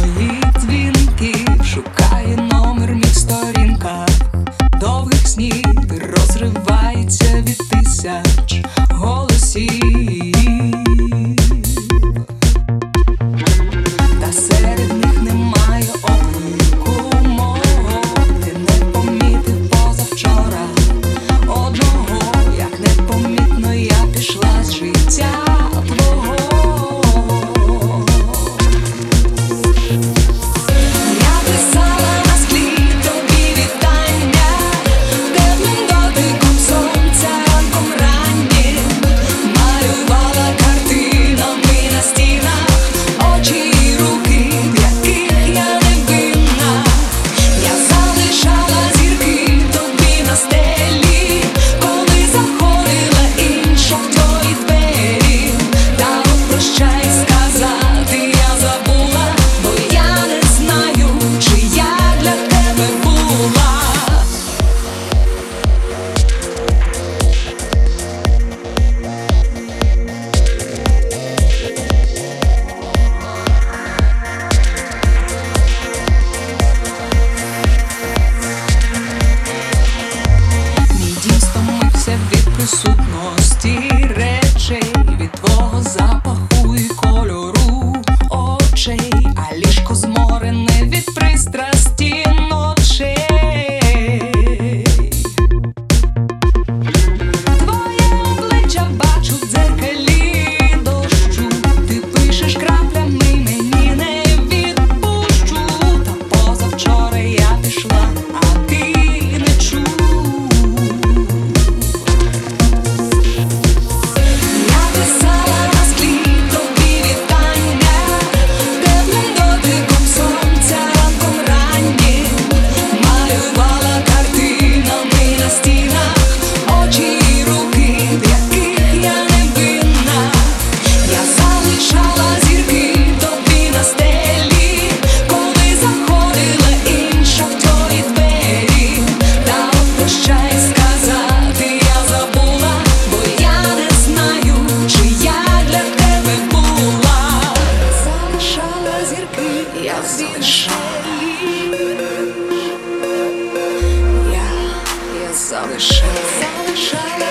моїх дзвінків, шукає номер мій сторінках, довгих снів розривається від тисяч голосів. 山。